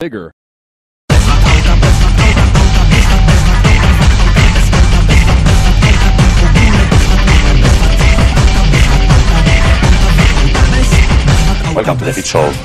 bigger. Welcome to the Fit Show.